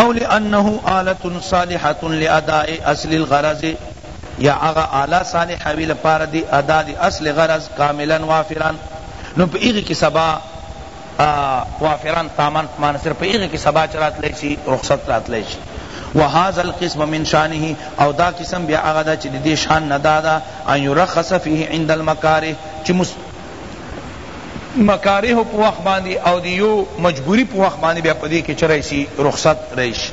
او لانه آلة صالحة لاداء اصل الغرض یا هغه آلة صالحه وی لپاره دی ادا دی اصل غرض کاملا وافرا نو په هغی کی سبا ا وافران تامن معنی صرف په هغه کی سبا چه راتلی شی رخصت راتلی شی و هذا القسم من شانه او دا قسم بیا هغه ده چه ددی شان نه داده ان یرخص فیه عند المکاره چه مست مکاره په وخت باندی او د یو مجبوری په وخت باندی بیا پدی کی چه راشی رخصت راشی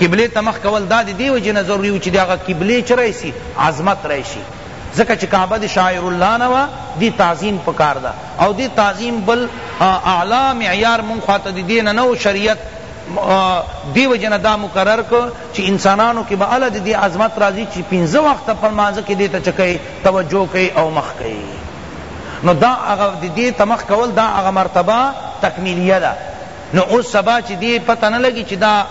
قبلې ته مخ کول دا د دې وجې نه ضروري وو چې د هغه قبلې څه راشي عظمت راشي ځکه چې کعبه د شاعر الله نه وه دې تعظیم پکار ده او دې تعظیم بل اعلی معیار مونږ خوا ته د دې نه نه شریعت دې وجې نه دا مقرر کړ چې انسانانو کې به اله د دې عظمت راځي چې پنځه وخته په لمانځه کې دې ته څه کوي توجه کوي او مخ کوي نو دا هغه د دې ته مخ کول دا هغه مرتبه تکمیلیه ده نو اوس سبا چی دی پته نه لګی چی دا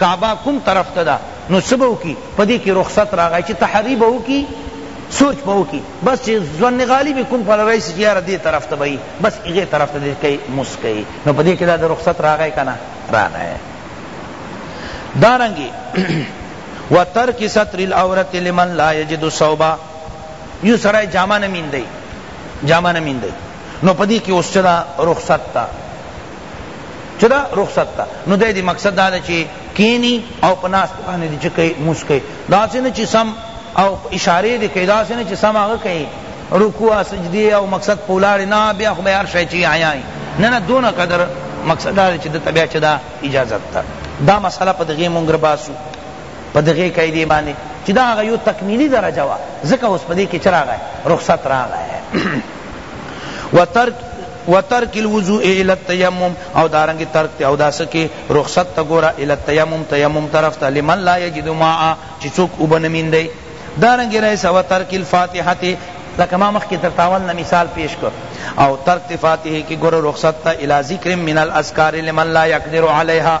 کعبه کوم طرف ته ده نو څه به وکی په دی کی رخصت راغی چی تحری به وکی سوچ به وکی بس چی ظن غالب کوم خواله راشی چی یاره دی طرف ته به یی بس هغی طرف ته دی کئی مونځ کئی نو په دی کی دا رخصت راغی کنه راغی دارنګی و ترک ستر العورت لمن لا یجد صوبا یو سړی جامه نه میندی جامه نه میندی نو په دې کې اوس چدا رخصت تا چدا رخصت تا نو دې دې مقصد دا ده چې کینی او پناست باندې دې چې کوي مسکه دا څنګه چې سم او اشاره دې کوي دا څنګه چې سم هغه کوي رکوع سجدی او مقصد پولاړ نه بیا خو بهر شي چې آیای نه نه دونه قدر مقصد دا چې د طبيعت چدا اجازه تا دا مسله په دغه مونږ باسو په دغې قاعدې باندې چې دا هغه یو تکمیلي درجه وه ځکه اوس په دې کې څه راغی رخصت راغی وترک و ترک الوضوء الى التیمم او دارنگ ترک تے او داس کے رخصت تا گورا الى التیمم تیمم طرف تا لمن لا یجد ماء چی چوک وبنمین دے دارنگ رئیس و ترک الفاتحہ تے لکه ما مخکې تر تاول نه مثال پیش کړ او ترک فاتحه کې ګور رخصت ته الی ذکر من الاذکار لمن لا یقدر علیها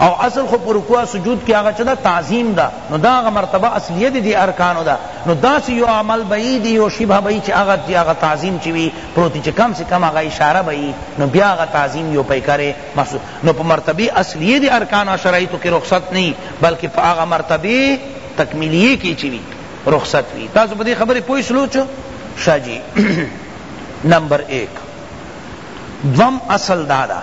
او اصل خو په رکوع او سجود کی هغه چه ده تعظیم ده نو دا هغه مرتبه اصلیه ده دی ارکانو ده نو داسی یو عمل به یی دی یو شی به یی چه هغه چه هغه تعظیم چه وی پروتی چه کم سے کم هغه اشاره به یی نو بیا هغه تعظیم یو پیکر محسوس نو په مرتبه اصلیه دی ارکان او شرایطو کی رخصت نی بلکه په هغه مرتبه تکمیلیه کی چه وی رخصت وی تاسو په دې خبره پوه شلو چه شاه جی نمبر ایک دوم اصل دادا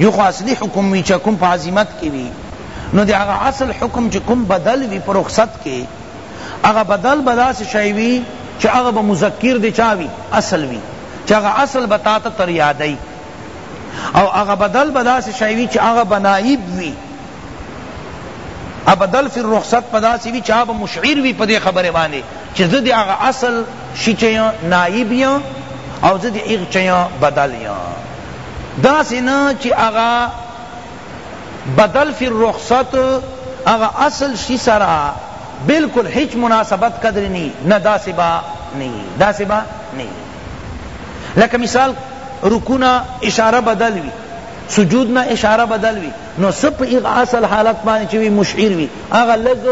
یو خو اصلی حکم وی چه کوم په عزیمت کی وی نو دی هغه اصل حکم چه کوم بدل وی په رخصت کی هغه بدل به داسی شای وی چه هغه به مذکر دی چا وی اصل وی چه هغه اصل به تا ته تر یادی او هغه بدل به داسی شای وی چه هغه به نائب وی ابدل فی الرخصت پداسی وی چا به مشعر وی پدی خبر باندې چه زدی هغه اصل شی چه نائب یا او زدی ایغ چه بدل یا داسی نه چی هغه بدل فی الرخصت هغه اصل شی سره بلکل هیچ مناسبت قدر نی نه داسی با نی داسی با نی لکه مثال رکوع نه اشاره بدل وی سجود نه اشاره بدل وی نو سپ ایغ اصل حالت معنی چوی مشعر وی اغا لگ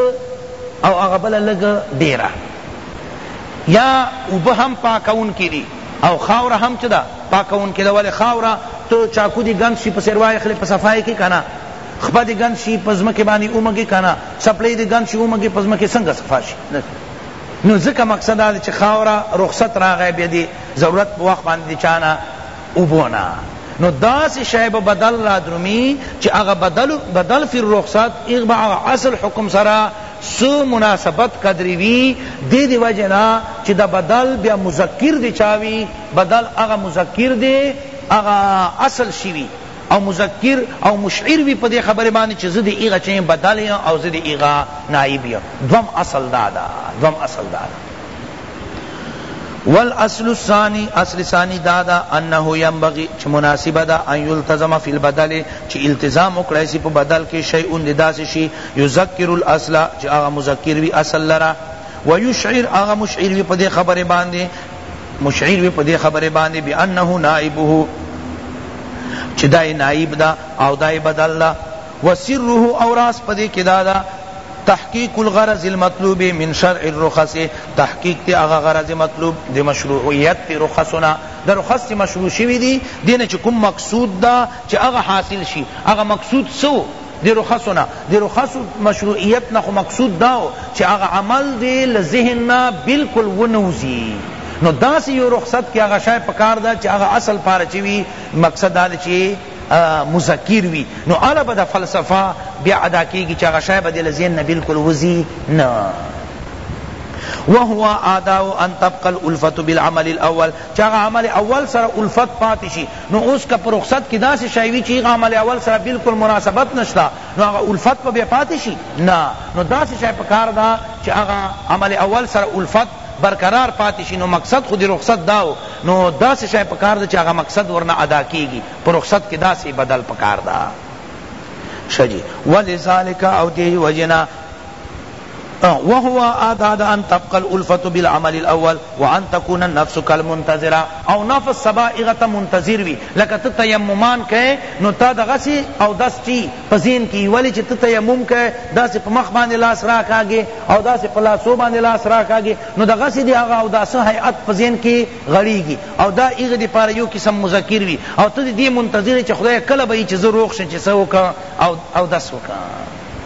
او اغا بلا لگ دیرا یا اوبه هم پاکون کی دی او خاوره هم چه ده پاکونکې ده ولې خاوره ته چاکو دې ګند شي په سر واخلې په صفا یې کړې کنه خپه دې ګند شي په ځمکې باندې ومږې کنه څپلۍ دې ګند شي ومږې په ځمکې څنګه صفا شي نو ځکه مقصد دا چې خاوره رخصت راغی بیا دې ضرورت په وخت باندې چانه وبونه نو داس شیب بدل را درمی چی اغا بدل, بدل فی الرخصت اغبا اصل حکم سرا څه مناسبت قدری وی دی دی وجه نه چی دا بدل بیا مذکر دی چا وی بدل هغه مذکر دی هغه اصل شی وی او مذکر او مشعر وی پدی خبری باندی چی زه دی هغه چه یم بدل یم او زه دی هغه نائب یم دویم اصل دادا دویم اصل دادا والاصل الثانی اصل ثانی دادا انه ينبغي چ مناسب دا ان يلتزم في البدل چ التزام وکړای سی په بدل کې شیء انداس شی یذکر الاصل چی هغه مذکر وی اصل لره ویشعر هغه مشعر وی پدی خبری باندی مشعر وی پدی خبری باندی بانه نایبه چی دای نایب دا او دای بدل دا وسره او راز پدی کی دا دا تحقیق الغرض المطلوب من شرع الرخص تحقیق تی اغا غرض مطلوب دی مشروعیت تی رخصنا دا رخص مشروع شوی دی دین چی کم مقصود دا چی اغا حاصل شی اغا مقصود سو د رخصو نه د رخصو مشروعیت نه خو مقصود دا و چی هغه عمل دی له ذهن نه بلکل ونوزی نو داسی یو رخصت کی هغه شای پکار ده چی هغه اصل پاره چی وی مقصد دا ده چی مذکر وی نو هله به دا فلسفه بیا ادا کیږی چی هغه شای به دی له ذهن نه بلکل وزی نه وهو آداء ان تبقى الالفة بالعمل الاول چاغه عمل اول سره الفت پاتی شی نو اوس که په رخصت کی داسی شی وی چی هغه عمل اول سره بلکل مناسبت نشته نو هغه الفت په بیا پاتی شی نه نو داسی شی پکار ده چی هغه عمل اول سره الفت برقرار پاتی شی نو مقصد خو دی رخصت دا وو نو داسی شی پکار ده چی هغه مقصد ورنه ادا کیږی په رخصت کی داسی بدل پکار ده شه جی ولذلک او دی وجه نه وهو آداد ان تبقی الالفت بالعمل الاول وان تکون النفس کالمنتظرا او نفس سبا هغه ته منتظر وی لکه ته تیممان کئ نو تا دغسی اودس چی په ذهن کی وی ولی چی ته تیمم کئ داسی په مخ باندی لاس راکاږی او داسی په لاسو باندی لاس راکاږی نو دغسی دی هغه اوداسه هیئت په ذهن کی غړیږی او دا هغه دی پاره یو قسم مذکر وی او ته دی دی منتظر یی چی خدایه کله به یی چی زه روغ شم چی څه وکړم اودس وکړم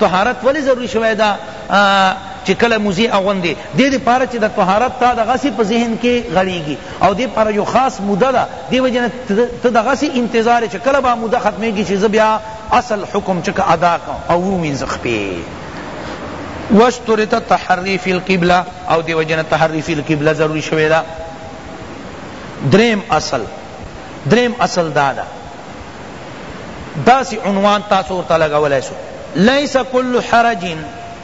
طهارت ولی ضروری شوی ده چی کله موزی اغوندی دی دی پاره چی د طهارت تا د غسی په ذهن کی غړیږی او دی پاره یو خاص موده ده دی وجه نه ته د غسی انتظار چی کله به موده ختمیږی چی زه بیا اصل حکم چک ادا کم او ومینځ خپی واشترط التحری فی القبلہ او دی وجه نه تحری فی القبلہ ضروری شوی ده دریم اصل دریم اصل دادا داسی عنوان تاسو ورته لګولای شو لیس کل حرج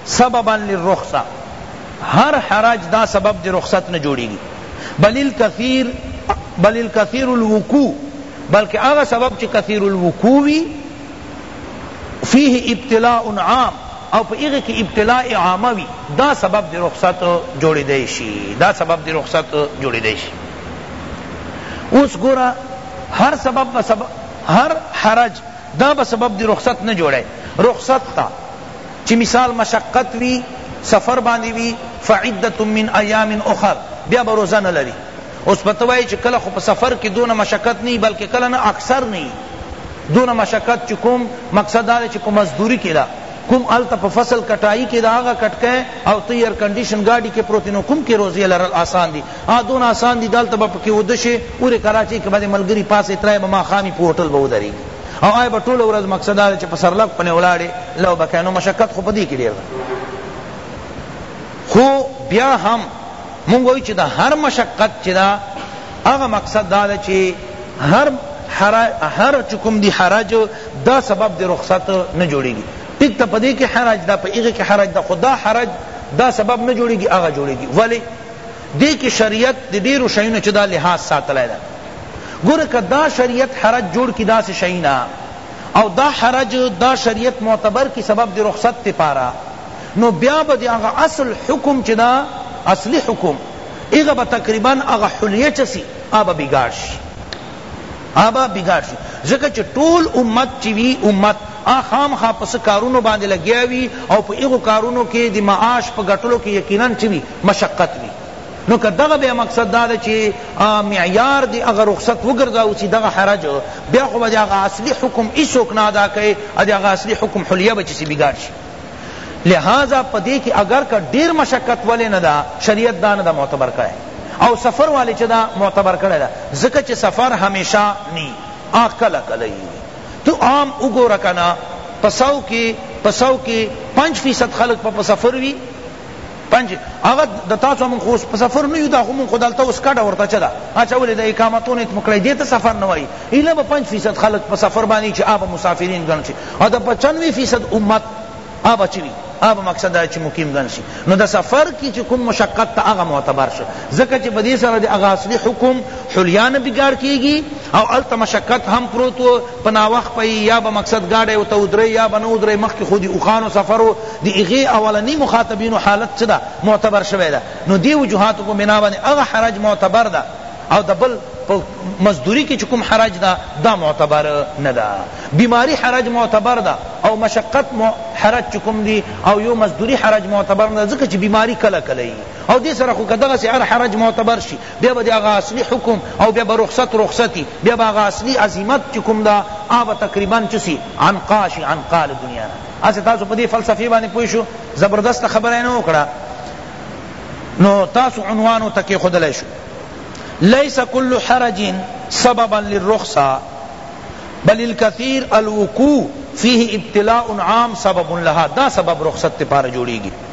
سببا للرخصه هر حرج دا سبب دی رخصت نه جوړیږي بل الکثیر بل الکثیر الوقوع بلکہ هغه سبب چې کثیر الوقوع وی فيه ابتلاء عام او په هغه کې ابتلاء عامه وی دا سبب دی رخصت جوړیدای شي دا سبب دی رخصت جوړیدای شي اوس ګوره هر سبب به سبب هر حرج دا به سبب دی رخصت نه جوړه رخصت تا چی مثال مشقت وی سفر باندې وی فعدت من ایام اخر بیا به روزه نه لري اوس پته وای چې کله خو په سفر کې دونه مشقت نه بلکې کله نه اکثر نه دونه مشقت چې کوم مقصد دا چې په مزدوری کې دا کوم الته په فصل کټای کې دا هغه کټکه او ته ایئر کنډیشن ګاډي کې پروتینو کوم کې روزي لرل آسان دي هغه دونه آسان دی دالته به پکښې وده شې اورې کراچۍ کښې به دې ملګري پاسې ترای به ماښام يې په هوټل به ودرېږي او آی به ټوله ورځ مقصد دا دی چې په سرلک خونې ولاړې لو به کوې نو مشقت خو په دې کښې ډېر ده خو بیا هم مونږ وایو چې دا هر مشقت چې دا هغه مقصد دا دی چې هر هر چکم دی حرج دا سبب دی رخصت نه جوړیږي ټیک ته پدې کې حرج دا په هغه کې حرج دا خدا حرج دا سبب نه جوړیږي هغه جوړیږي ولی دې کې شریعت د ډیرو شیونو چې دا لحاظ ساتلی ده ګوره که دا شریعت حرج جوړ کی داسې شی نه او دا حرج دا شریعت معتبر کی سبب د رخصت تی پاره نو بیا به د هغه اصل حکم چې دا اصلی حکم هغه به تقریبا هغه حلیه چسی هغه به بګاړ شي آبا بگاڑ شی ځکه چه ټول امت چه وی امت هغه خامخا په څه کارونو باندې لګیا وی او په هغو کارونو کی د معاش په ګټلو کی یقینا چه وی مشقت وی نو که دغه بیا مقصد داده چه معیار دی هغه رخصت وګرځاوه چه دغه حرج بیا خو به د هغه اصلی حکم هیڅوک نه ادا کئ او د هغه اصلی حکم حلیه به چه څه بگاڑ شی لهذا په دې کی اګر که ډیر مشقت ولی نه ده شریعت دا نه ده معتبر کړی او سفر ولی چه ده معتبر کړی ده ځکه چه سفر همیشه نی آ کله کله یی وی تو عام وګوره کنه په سو کی په سو کی پنج فیصد خلق په په سفر وی پنج هغه د تاسو مون خو په سفر نه یو دا خو مون خو دلته اوس کډه ورته چدا اچھا ولې د اقامتون ات مکړې دې ته سفر نه وای اله به 5% خلک په سفر باندې چې آب مسافرین ګڼ شي او د 95% امت آب چوي آب مقصد دا چې مقیم ګڼ شي نو د سفر کې چې کوم مشقت ته هغه معتبر شي ځکه چې په دې سره د هغه اصلي حکم حلیان بګار کیږي او الته مشقت هم پروت په ناوخت په یی یا به مقصد ګاډی ورته ودری یا به نه ودری مخکی خو دی اوښانو سفر وو د هغی اولنی مخاطبینو حالت څه ده معتبر شوی ده نو دی وجوهاتو په بنا باندی هغه حرج معتبر ده او د بل په مزدوری کی چکم حرج دا دا معتبر ندا بیماری حرج معتبر دا او مشقت حرج چکم دی او یو مزدوری حرج معتبر ندا ځکه چی بیماری کلا کلا او دی سره خو کدغه سی هر حرج معتبر شی بیا به د هغه اصلی حکم او بیا به رخصت رخصتی بیا به هغه اصلی عزیمت چی کوم دا هغه به تقریبا چه سی عنقا شی عنقا له دنیا نه هسې تاسو په دې فلسفې باندې پوه شو زبردست خبره یې نه وکړه نو تاسو عنوان ورته کېښودلی شو ليس كل حرج سببا للرخصة بل الكثير الوقوع فيه ابتلاء عام سبب لها دا سبب رخصت پار جوڑی گی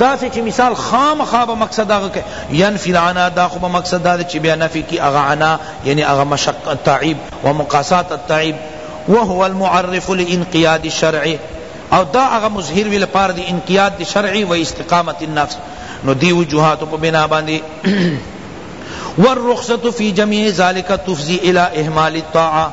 داسې چې مثال خامخا به مقصد هغه کئ ینفی العنا دا خو به مقصد دا دئ چې بیا نفی کی هغه عنا یعنی هغه مشق تعیب و مقاسات التعیب وهو المعرف لانقیاد الشرع او دا هغه مظهر وی لپاره د انقیاد د شرع و استقامت النفس نو دی وجوهات په بنا باندې والرخصة في جميع ذلك تفضي الى اهمال الطاعة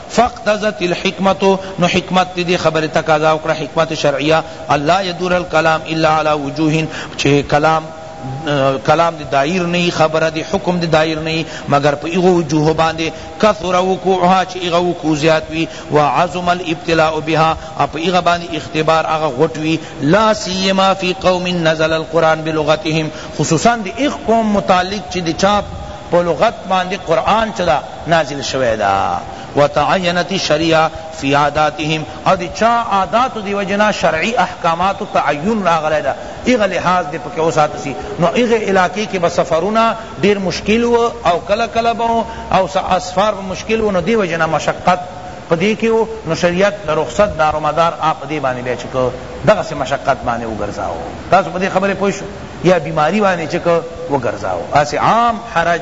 فاقتضت الحکمة نو حکمت دی خبری تقاضا وکړه حکمت شرعیه الا یدور الکلام الا علی وجوه چه کلام کلام دی دایر نه یی خبره دی حکم دی دایر نه یی مگر په هغو وجوه باندې کثر وقوعها چه هغه وقوع زیات وی وعظم الابتلاء بها او په هغه باندې اختبار هغه غټ وی لا سیما فی قوم نزل القرآن بلغتهم خصوصا دی هغ قوم متعلق چه دی چا په لغت باندې قرآن چه نازل شوی ده وتعینت الشریعه فی عاداتهم او دی چا عاداتو دی وجه نه شرعی احکاماتو تعین راغلی ده هغه لحاظ دی پکی وساته سی نو هغی علاقی کی به سفرونه ډیر مشکل وو او کله کله به او څه اسفار به مشکل وو نو دی وجه نه مشقت په دی کی وو نو شریعت د رخصت دار و مدار آ په دی باندی بیا چه که دغسی مشقت باندی وګرځاوه تاسو په دی خبری پوه شوی یا بیماری باندی چه که وګرځاوه هسی عام حرج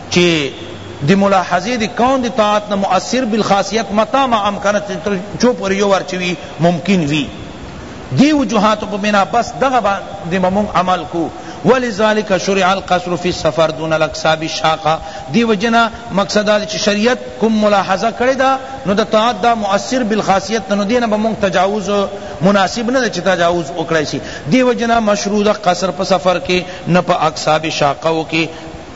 چی دی ملاحظی دی کون دی طاعت نه مؤثر بالخاصیت متیٰ ما امکن تر چو پوری یو وار چوی ممکن وی دی وجوهاتو په بنا بس دغه باندی به مونږ عمل کو ولذلک شرع القصر فی السفر دون الاقصاب الشاقه دی وجنا مقصد دا چی شریعت کوم ملاحظه کړی دا نو دا طاعت دا مؤثر بالخاصیت نو دینه به مونږ تجاوز مناسب نه چی تجاوز وکړی سی دی وجنا مشروع دا قصر په سفر کې نه په اقصاب شاقه کې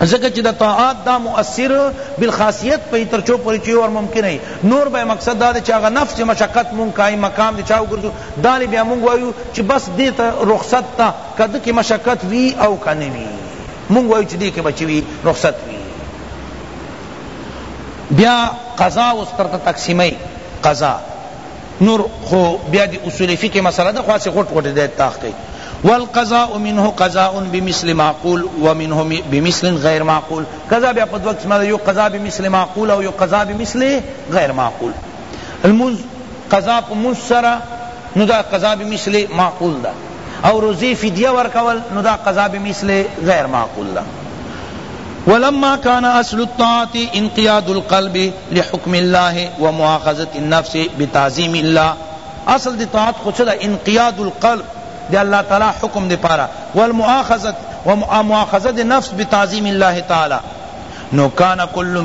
ځکه چی د طاعات دا مؤثر بالخاصیت په تر چو پوری چی اور ممکن ای نور به مقصد دا دی چی هغه نفس چی مشقت مونږ کای مقام دی چاو ګرځو دا لی بیا مونږ وایو چی بس دی ته رخصت تا که ده کی مشقت وی او که نه وی مونږ وایو چی دی کی به چی وی رخصت وی بیا قضا اوس تر ته تقسیمای قضا نور خو بیا دی اصول فقه مسئله ده خو هسی غټ غټ دی تاخ کئی والقضاء منه قضاء بمثل معقول ومنه بمثل غیر معقول قضاء بیا په دوه قسمه ده یو قضاء بمثل معقول او یو قضاء بمثل غیر معقول المنز قضاء په منز سره نو دا قضاء بمثل معقول ده او روزی فدیه ورکول نو دا قضاء بمثل غیر معقول ده ولما كان أصل الطاعة انقياد القلب لحكم الله ومؤاخذة النفس بتعظيم الله اصل دی طاعت خود انقياد القلب دی اللہ تعالی حكم دی پارا ومؤاخذة النفس بتعظيم الله تعالى تعالی نو کان کل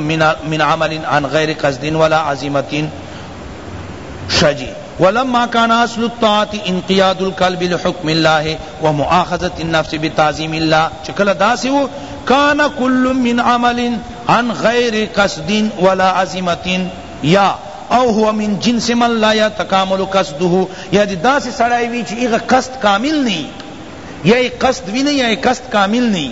من عمل عن غير قصد ولا عزيمة شه جی ولما کان اصل الطاعت انقیاد القلب لحکم الله ومؤاخذة النفس بتعظیم الله چه کله داسی و کان کل من عمل عن غیر قصد ولا عزیمت یا او هو من جنس من لا يتکامل قصده یا دی داسی سڑای وی چه ایغا قصد کامل نی یا ای قصد وی نی یا ای قصد کامل نی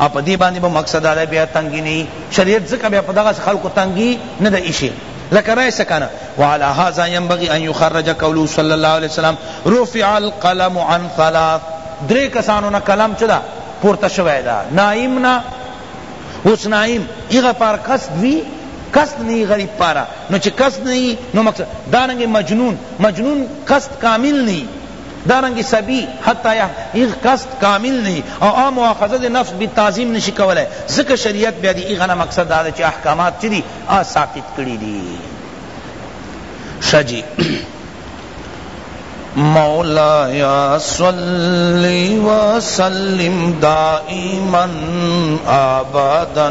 او په دې باندې به مقصد دا دی بیا تنګی نه وي شریعت ځکه بیا په دغسې خلکو تنګی نه دی ایښی لکه رایسته کنه وعلی هذا ينبغي ان يخرج قوله صلی الله علیه وسلم رفع القلم عن ثلاث درې کسانو نه قلم چه ده پورته شوی ده نایم نه اوس نایم ایغه پار کس دوی قصد نہیں غریب پارا نو چی قصد نہیں نو مقصد دارنگے مجنون مجنون قصد کامل نہیں دارنګه سبی حتی یحیغ قصد کامل نه وی او هغه مواخذه د نفس بالتعظیم نشی کولای ځکه شریعت بیا د هغه نه مقصد دا ده چی احکامات چه دی هغه ساقط کړی دی شه جی مولاي صل وسلم دائما ابدا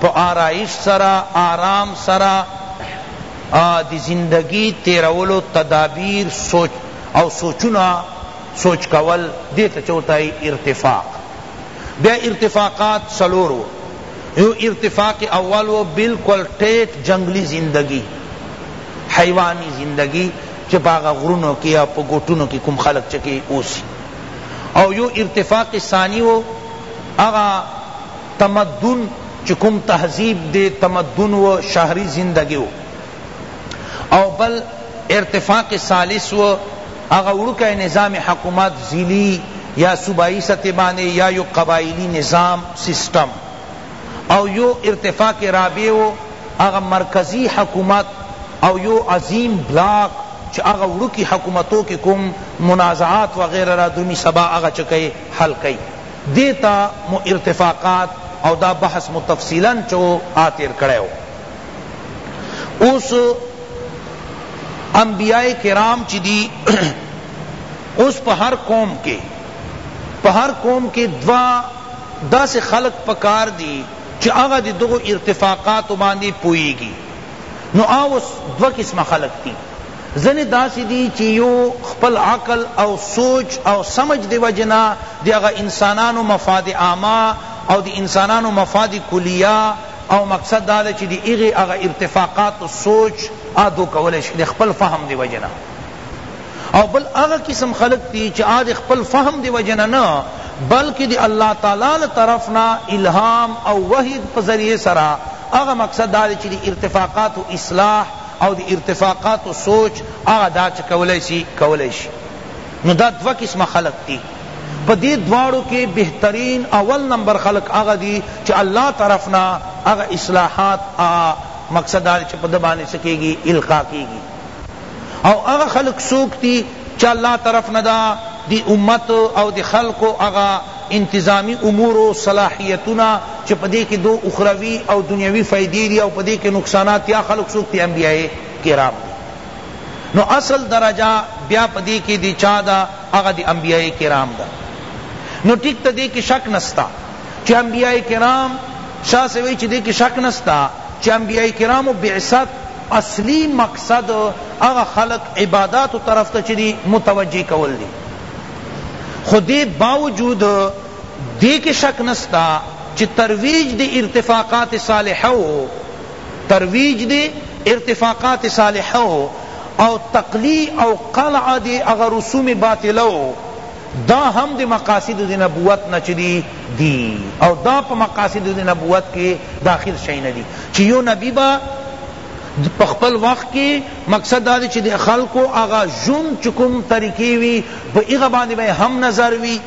په آرایش سره، آرام سره د زندګی تیرولو تدابیر سوچ او سوچونه سوچ کول دی ته چوتای ارتفاق بیا ارتفاقات څلور وو یو ارتفاق اول وو بلکل ټیټ جنگلی زندګی حیوانی زندګی چه په هغه غرونو کی او په ګوټونو کی کوم خلق چکی اوسی او یو ارتفاق ثانی وو هغه تمدن چی کوم تهذیب دی تمدن و شهری زندګی و او بل ارتفاق ثالث و هغه وړوکی نظام حکومت ضلعی یا صوبائی سطح باندی یا یو قبایلی نظام سسټم او یو ارتفاق رابع و هغه مرکزی حکومت او یو عظیم بلاک چی هغه وړوکی حکومتو کی کوم منازعات وغیره را درومی سبا هغه چه کئی حل کئی دې ته مو ارتفاقات او دا بحث مو تفصیلا چو آ تیر کړی ؤ اوس انبیاء کرام چی دی اوس په هر قوم کې په هر قوم کې دوا داسې خلق پکار دی چې هغه د دغو ارتفاقاتو باندې پوهیږي نو اوس دوه قسمه خلق دي ځنې داسې دي چې يو خپل عقل او سوچ او سمجھ دې وجې نه د هغه انسانانو مفاد عامه او د انسانانو مفاد کلیه او مقصد دا ده چې د هغې هغه ارتفاقات سوچ آدو کولای شي د خپل فهم دې وجې نه او بل هغه قسم خلق دی چی آ دی خپل فهم دی وجه نه نه بلکہ دی اللہ تعالی له طرف نا الہام او وحی په ذریعے سرا هغه مقصد دا چی دی ارتفاقات و اصلاح او د ارتفاقاتو سوچ هغه دا چه کولای سی کولای شی نو دا دوه قسمه خلق دی په دی دواړو کی بهترین اول نمبر خلق هغه دی چه الله طرف نه هغه اصلاحات هغه مقصد دا دی چه په ده باندی څه کیږی القا کیږی او هغه خلق سوک دی چه الله طرف نه دا دی امت او دی خلقو هغه انتظامی امور او صلاحیتونه چه په دی کی دو اخروی او دنیوی فایدی دی او په دی کی نقصانات یا خلق څوک تی انبیاء کرام دی نو اصل درجه بیا په دی کی دی چا ده هغه دی انبیاء کرام ده نو ټیک ته دی کی شک نسته چه انبیاء کرام شاہ سے وی چه دی کی شک نسته چه انبیاء کرام بعثت اصلی مقصد هغه خلق عبادات طرف ته چه دی متوجه کول دی خو دې باوجود دې کې شک نسته چې ترویج دې ارتفاقات صالحه و ترویج دې ارتفاقات صالحه و او تقلی او قلع دې اغا رسوم باطله و دا هم دی مقاصد دی نبوت نه چی دی دی او دا په مقاصد دی نبوت کی داخل شئی نه دی چی یو نبی با په خپل وخت کی مقصد دا دی چی د خلقو هغه ژوند چی کوم طریقی وی په هغه باندی به یې هم نظر وی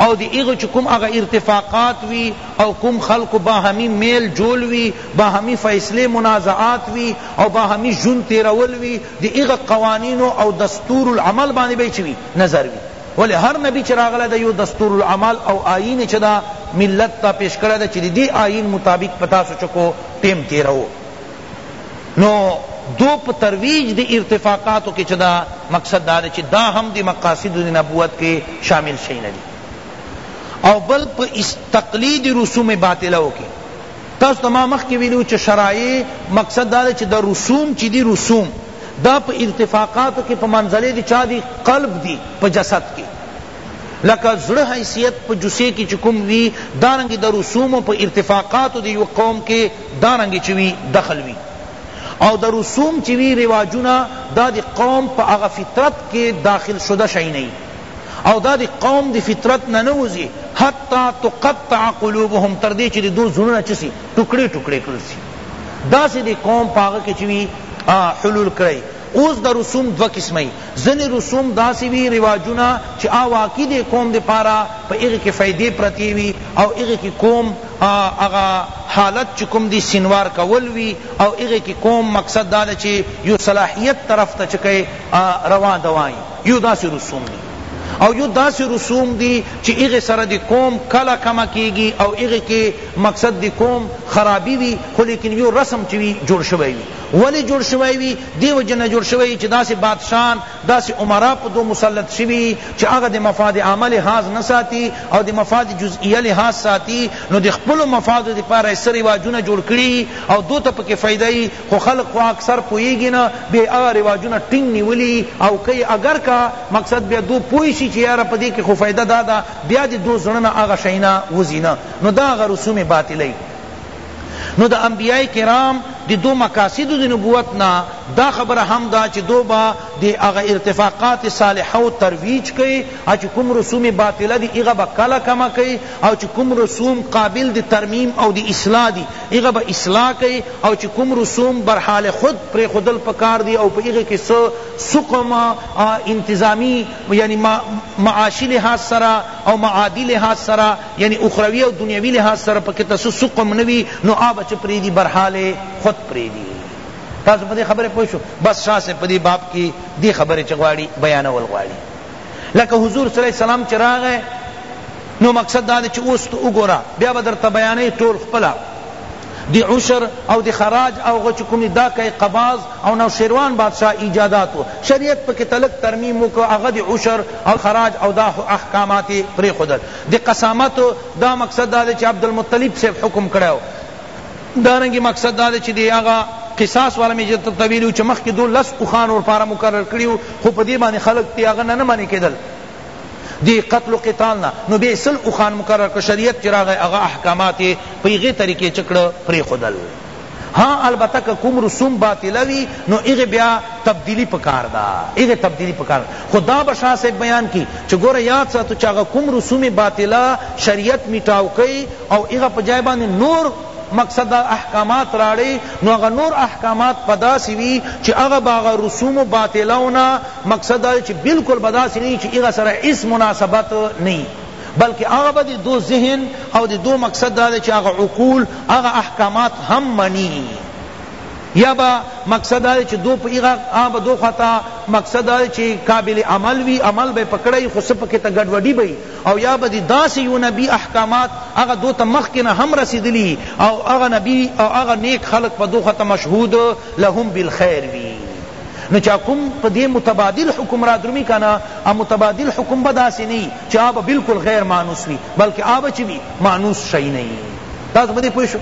او د هغه چی کوم هغه ارتفاقات وی او کوم خلقو باهمی میل جول وی باهمی فیصلی منازعات وی او باهمی ژوند تیرول وی د هغه قوانینو او دستور العمل باندی به یې چه وی نظر وی ولی هر نبی چه راغلی ده یو دستور العمل او آیین یې چه ده ملت ته پیش کړی ده چی ددی آیین مطابق په تاسو چه کو ټیم تیروو نو دو په ترویج دی ارتفاقاتو کی چه دا مقصد دا دی چه دا هم دی مقاصد دی نبوت کی شامل شئی ندی او بل په تقلید رسوم باطلو کی تاسو ته ما مخکی ویلو چه شرایع مقصد دا دی چه دا رسوم چی دی رسوم دا په ارتفاقاتو کی په منزله دی چا دی قلب دی په جسد کی لکه زړه حیثیت په جثې کی چه کوم وی دارنګه د رسومو په ارتفاقاتو د یوه قوم کی دارنګه چه وی دخل وی او د رسوم چه وی رواجونه دا د قوم په هغه فطرت کی داخل شده شیونه یی او دا د قوم د فطرت نه نه وځی حتی تقطع قلوبهم تر دې چې د دوی زړونه چه سی ټوکړې ټوکړې کړل سی داسې د قوم په هغه کې چې وی حلول کړی اوس د رسوم دوه قسمه ځنی رسوم داسی وی رواجونه چی هغه واقعی دی قوم دی پاره په هغی کی فایدی پرتی وی او هغی کی قوم هغه حالت چی کوم دی سینوار کول وی او هغی کی قوم مقصد دا ده چی یو صلاحیت طرف ته چکه روا دوا یی یو داسی رسوم دی او یو داسی رسوم دی چی هغی سره دی قوم کله کمه کیږی او هغی کی مقصد دی قوم خرابی وی خو لیکن یو رسم چی وی جوړ شوی وی ولی جوړ شوی وی دې وجې نه جوړ شوی چه داسې بادشاهان داسې امراء په دو مسلط شوی چه هغه د مفاد عامه لحاظ نه ساتی او د مفاد جزئیه لحاظ ساتی نو د خپلو مفادو د پاره یې څه رواجونه جوړ کړی او دو ته پکې فائده یی خو خلق خو اکثر پوهیږی نه بیا یې هغه رواجونه ټینګ نیولی او که یې اګر که مقصد بیا دو پوه شی چه یاره په دې کښې خو فائده داده بیا د دو زړه نه هغه شی نه وزی نه نو دا هغه رسوم باطله نو د انبیاء کرام د دو مقاصد د نبوت نه دا خبره هم ده چی دو به د هغه ارتفاقات صالحه ترویج کئی او چی کوم رسوم باطله دی هغه به کله کمه کئی او چی کوم رسوم قابل د ترمیم او د اصلاح دی هغه به اصلاح کئی او چی کوم رسوم بر حال خود پریښودل پکار دی او په هغه کی څه سقم انتظامی یعنی معاشی لحاظ سره او معادی لحاظ سره یعنی اخروی او دنیوی لحاظ سره په کې ته څه سوق هم نه وي نو هغه به چې پرېږدي برحال خود پرېږدي تاسو په دې خبره پوه شو بس شاه صاحب په دې باب کې دې خبرې چې غواړي بیانول غواړي لکه حضور صلی الله علیه وسلم چې راغی نو مقصد دا دی چې اوس ته وګوره بیا به درته بیانوي ټول خپله دی عشر او دی خراج او غچ کومی دا کئی قباز او نو شیروان بادشاہ ایجادات و شریعت پا کتلک ترمیم کو اغا دی عشر او خراج او دا احکامات پری خودل د قسامت دا مقصد دا دی چی عبدالمطلب صاحب حکم کړی وو دارنګه مقصد دا دی چی دی هغه قصاص والا می جتا طویل وو چی مخکی دو لس اوښان ورپاره مقرر کړی وو خو په دی باندې خلق دی هغه نه نه منع کیدل دی قتل و قتال نه نو بیا سل اوښان مقرر کړ شریعت چی راغی هغه احکامات یې په هغه طریقې چه کړه پریښودل ها البته که کوم رسوم باطله وی نو هغه بیا تبدیلی پکار ده هغه تبدیلی پکار ده خو دا به شاه صاحب بیان کی چه ګوره یاد ساتو چه هغه کوم رسوم باطله شریعت میټاو کئی او هغه په جای باندې نور مقصد احکامات راړی نو هغه نور احکامات پداسی وی چه هغه به هغه رسوم باطلونا مقصد دا چه بالکل بداسی نی چه هغه سره هیڅ مناسبت نی بلکه هغه به د دوئ ذهن او د دوئ مقصد دا دی چه هغه عقول هغه احکامات هم منی یا به مقصد دا دی چه دوئ په هغه هغه به دوئ خوا ته مقصد دا دی چه قابل عمل وی عمل به یې په کړی خو څه پکې ته ګډوډی به وی او یا به د داسې یو نبی احکامات هغه دوئ ته مخکې نه هم رسیدلی او هغه نبی او هغه نیک خلق به دوئ خوا ته مشهود لهم بالخیر وی نو چا کوم په دې متبادل حکم را درومي که نه آ متبادل حکم به داسې نه وي چې آ به بلکل غیر مانوس وي بلکې آ به چه وي مانوس شی نه وي تاسو په دې پوه شوئ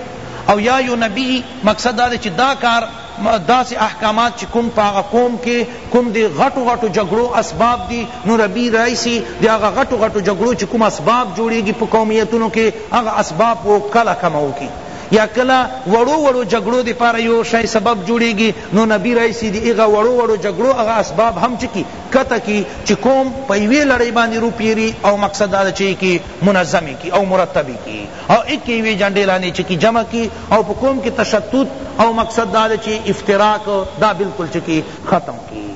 او یا یو نبی وي مقصد دا دی چې دا کار داسې احکامات چې کوم په هغه قوم کې کوم د غټو غټو جګړو اسباب دي نو نبی راشي د هغه غټو غټو جګړو چې کوم اسباب جوړېږي په قومیتونو کې هغه اسباب و کله کمه وکړي یا کله وړو وړو جګړو دی پاره یو شای سبب جوړیږی نو نبی رایسی دی هغه وړو وړو جګړو هغه اسباب هم چه کی قطع کی چه قوم په یوی لړی باندی رو پیری او مقصد دا ده چه یی کی منظم یی کی او مرتب یی کی او اکی یوی جنډی لاندی چه کی جمع کی او په قوم کی تشتت او مقصد دا ده چه افتراق دا بلکل چه کی ختم کی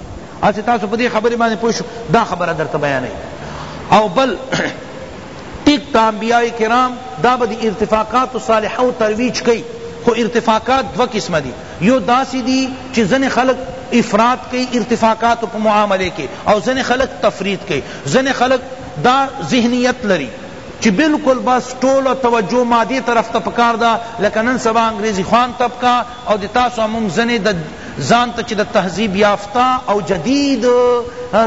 هسی تاسو پدی خبری باندی پوه شو دا خبره درته بیانوی او بل ټیک ته انبیاء کرام دا به د ارتفاقات صالحه ترویج کئی خو ارتفاقات دوه قسمه دی یو داسی دی چی ځنی خلق افراط کئی ارتفاقات په معاملې کی او ځنی خلق تفریط کئی ځنی خلق دا ذهنیت لری چی بلکل بس ټوله توجه مادی طرف ته پکار ده لکه نن سبا انګریزی خوان طبقه او د تاسو او مونږ ځنې د ځان ته چې د تهذیب یافته او جدید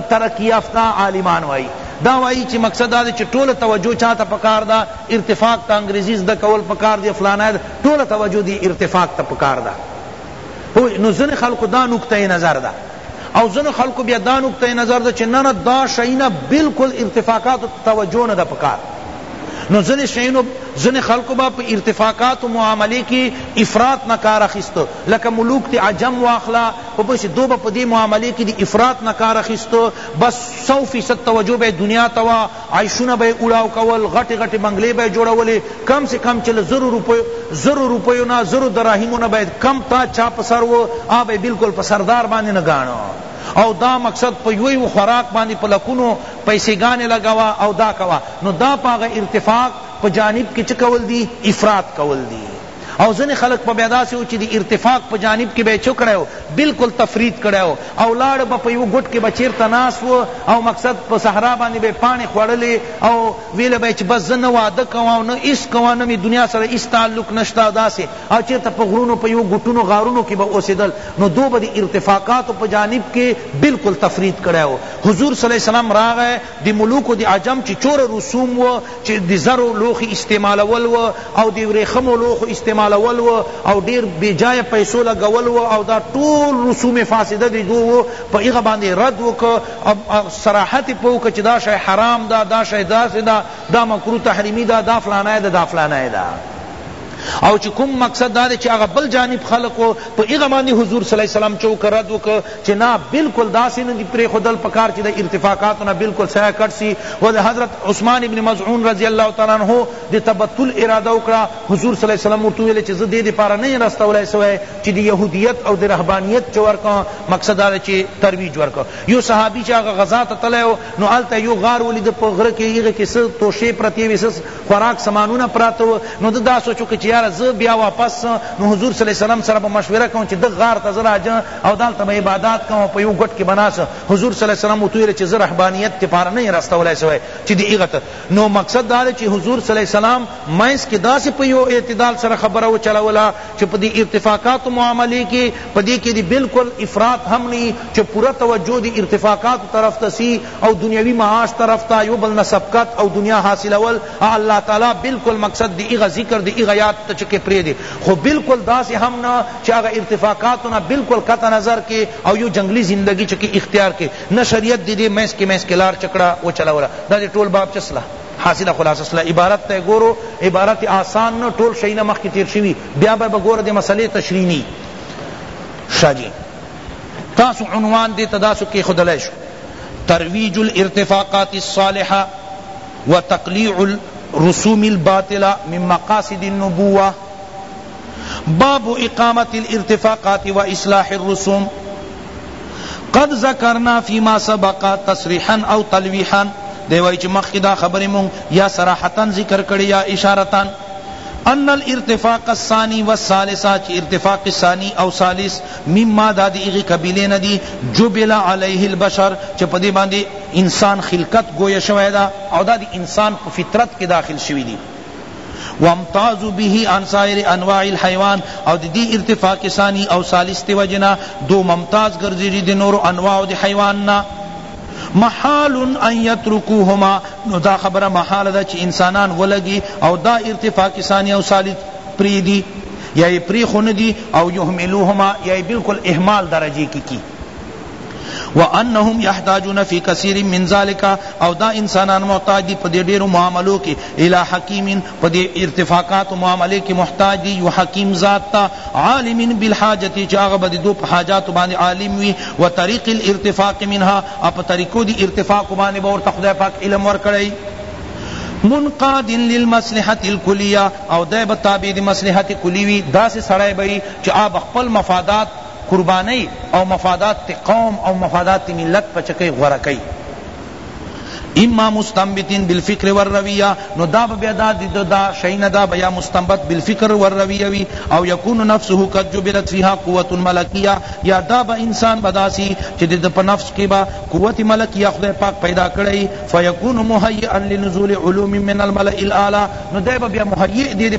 ترقی یافته عالمان وایی دا وایی چې مقصد دا دی چې ټوله توجه چا ته پکار ده ارتفاق ته انګریزی زده کول پکار دی فلانی ده ټوله توجه دی ارتفاق ته پکار ده پوه شوې نو ځنې خلقو دا نکته نظر ده او ځینو خلکو بیا دا نکته نظر ده چې نه نه دا شیونه بالکل ارتفاقاتو ته توجه نه ده پکار نو ځنې شیونو ځنې خلکو به په ارتفاقاتو معاملې کې افراط نه کار اخیستو لکه ملوک تی عجم واخله په پوه دو به په دې معاملې کې د افراط نه کار اخیستو بس سو فیصد توجه به دنیا ته وه عیشونه به یې اوړاو کول، غټې غټې بنګلې به یې جوړولې، کم سے کم چې له زرو روپیو زرو روپیو نه زرو دراهمو نه به یې کم تاج چا په سر و، هغه به یې بالکل په سردار باندې نه ګاڼه او دا مقصد په یوه یوه خوراک باندې په لکونو پیسې ګانې لګوه او دا کوه، نو دا په هغه ارتفاق په جانب کې چه کول دي؟ افراط کول دي. او ځنی خلق به بیا داسی وو چی د ارتفاق په جانب کی به یې چه کړی وو بلکل تفرید کړی وو او لاړ به په یوه ګوټ کی به چیرته ناست وو او مقصد په صحرا باندی به یې پاڼی خوړلی او ویل به یې چی بس زه نه واده کوم او نه هیڅ کوم نه می دنیا سره هیڅ تعلق نشته او داسی او چیرته په غرونو په یوه ګوټونو غارونو کی به اوسیدل نو دوئ به د ارتفاقاتو په جانب کی بلکل تفرید کړی وو حضور صلی الله علیه وسلم راغی د ملوکو د عجم چی چوره رسوم وه چی د زرو لوښی استعمالول وه او د وریښمو لوښو استعمالول وه او ډیر بی جایه پیسو لګول وه او دا ټول رسوم فاسده دی دو و په هغه باندی رد وکړ او صراحت یی په وکړ چی دا شی حرام ده دا شی داسی ده دا مکروه تحریمی ده دا فلانی ده دا فلانی ده او چی کوم مقصد دا دی چی هغه بل جانب خلق و په هغه باندی حضور صلی الله علیه وسلم چه وکړ رد وکړ چه نه بلکل داسی نه دی پریښودل پکار چه د ارتفاقاتو نه بلکل سایه کټ سی و د حضرت عثمان ابن مظعون رضی الله تعالی عنه د تبتل اراده وکړه حضور صلی الله علیه وسلم ورته وویل چه زه دی دی پاره نه یم را استولای سوی چه د یهودیت او د رهبانیت چه ورکړم مقصد دا دی چه ترویج ورکړم یو صحابی چه هغه غزا ته تللی وو نو هلته یو غار ولیده په غره کی هغه کی څه توشی پرتی وی څه خوراک سامانونه پراته وو نو ده دا سوچ وکړ چه یاره زه بیا واپس سم نو حضور صلی الله علیه وسلم سره به مشوره کوم چه دغ غار ته زه راځم او دالته به عبادات کوم او په یو ګټ کی به ناست حضور صلی الله علیه وسلم ورته ویل چی زه رهبانیت ته پاره نه راستولای شوی چی دی هغه ته نو مقصد دا دی چی حضور صلی الله علیه وسلم منځ کی داسی په یو اعتدال سره خبره وچلوله چی په دی ارتفاقاتو معاملی کی په دی کی دی بلکل افراط هم نه چی پوره توجه دی ارتفاقاتو طرف ته سی او دنیوی معاش طرف ته یو بل نه سبقت او دنیا حاصلول او الله تعالی بلکل مقصد دی هغه ذکر دی هغه یاد ته چکی پریږدی خو بلکل داسی هم نه چه هغه ارتفاقاتو نه بلکل قطع نظر که او یو جنگلی زندگی چه که اختیار که نه شریعت دی دی منځ کی منځ کی لار چکړه وچلوله دا دی ټول باب چه سلا حاصل خلاصه سلا عبارت ته ګورو عبارت آسان نه ټول شیونه مخکی تیر شوی بیا به ګوره دی مسئله تشریحی شا جی تاسو عنوان دی تداسو کی خدلای شو ترویج الارتفاقات الصالحه وتقلیع الرسوم الباطله من مقاصد النبوه باب اقامت الارتفاقات و اصلاح الرسوم قد ذکرنا فيما سبق تصریحا او تلویحا دی وای چې مخکې دا خبرې مونږ یا صراحتا ذکر کړي یا اشارتا ان الارتفاق الثانی والثالثه چی ارتفاق ثانی او ثالث مما داد ایغی قبیله ندی جبل علیه البشر چی پدی باندی انسان خلقت گویا شوی دا او داد انسان فطرت کی داخل شوی دی وامتازو به عن سائر انواع الحیوان او د دې ارتفاع کې ثانی او ثالث دی وجنا دو ممتاز ګرځیږي د نور انواع د حیوان نه محال ان یترکوهما نو دا خبره محال ده چې انسانان ولګي او دا ارتفاع کې ثانی او ثالث پریدی یا پری خون دی او یهملوهما یا بالکل اهمال درجه کی کی وانهم یحتاجون فی کثیر من ذلک او دا انسانان محتاج دی پدی ډیرو معاملو کی الی حکیم پدی ارتفاقات و معاملے کی محتاج دی یو حکیم ذات تا عالم بالحاجت چی هغه به ددوی په حاجاتو باندی عالم وی و طریق الارتفاق منها او په طریقو دی ارتفاق باندی به ورته خدای پاک علم ورکړی منقاد للمصلحة الکلیہ او دی به تابع دی مصلحت کلی وی داسې سړی به چی هغه به خپل مفادات قربانۍ او مفادات ته قوم او مفادات ته ملت په چکۍ غوره کئ. اما مستنبط بالفکر والرویة نو دا به بیا دا دده دا شئ نه دا به یا مستنبط بالفکر والرویة وی او یکون نفسه قد جبلت فیها قوة ملکیة یا دا به انسان به داسی چی دده په نفس کی به قوت ملکیة خدای پاک پیدا کړی وی فیکون مهیئا لنزول علوم من الملأ الاعلی نو دی به بیا مهیئ دی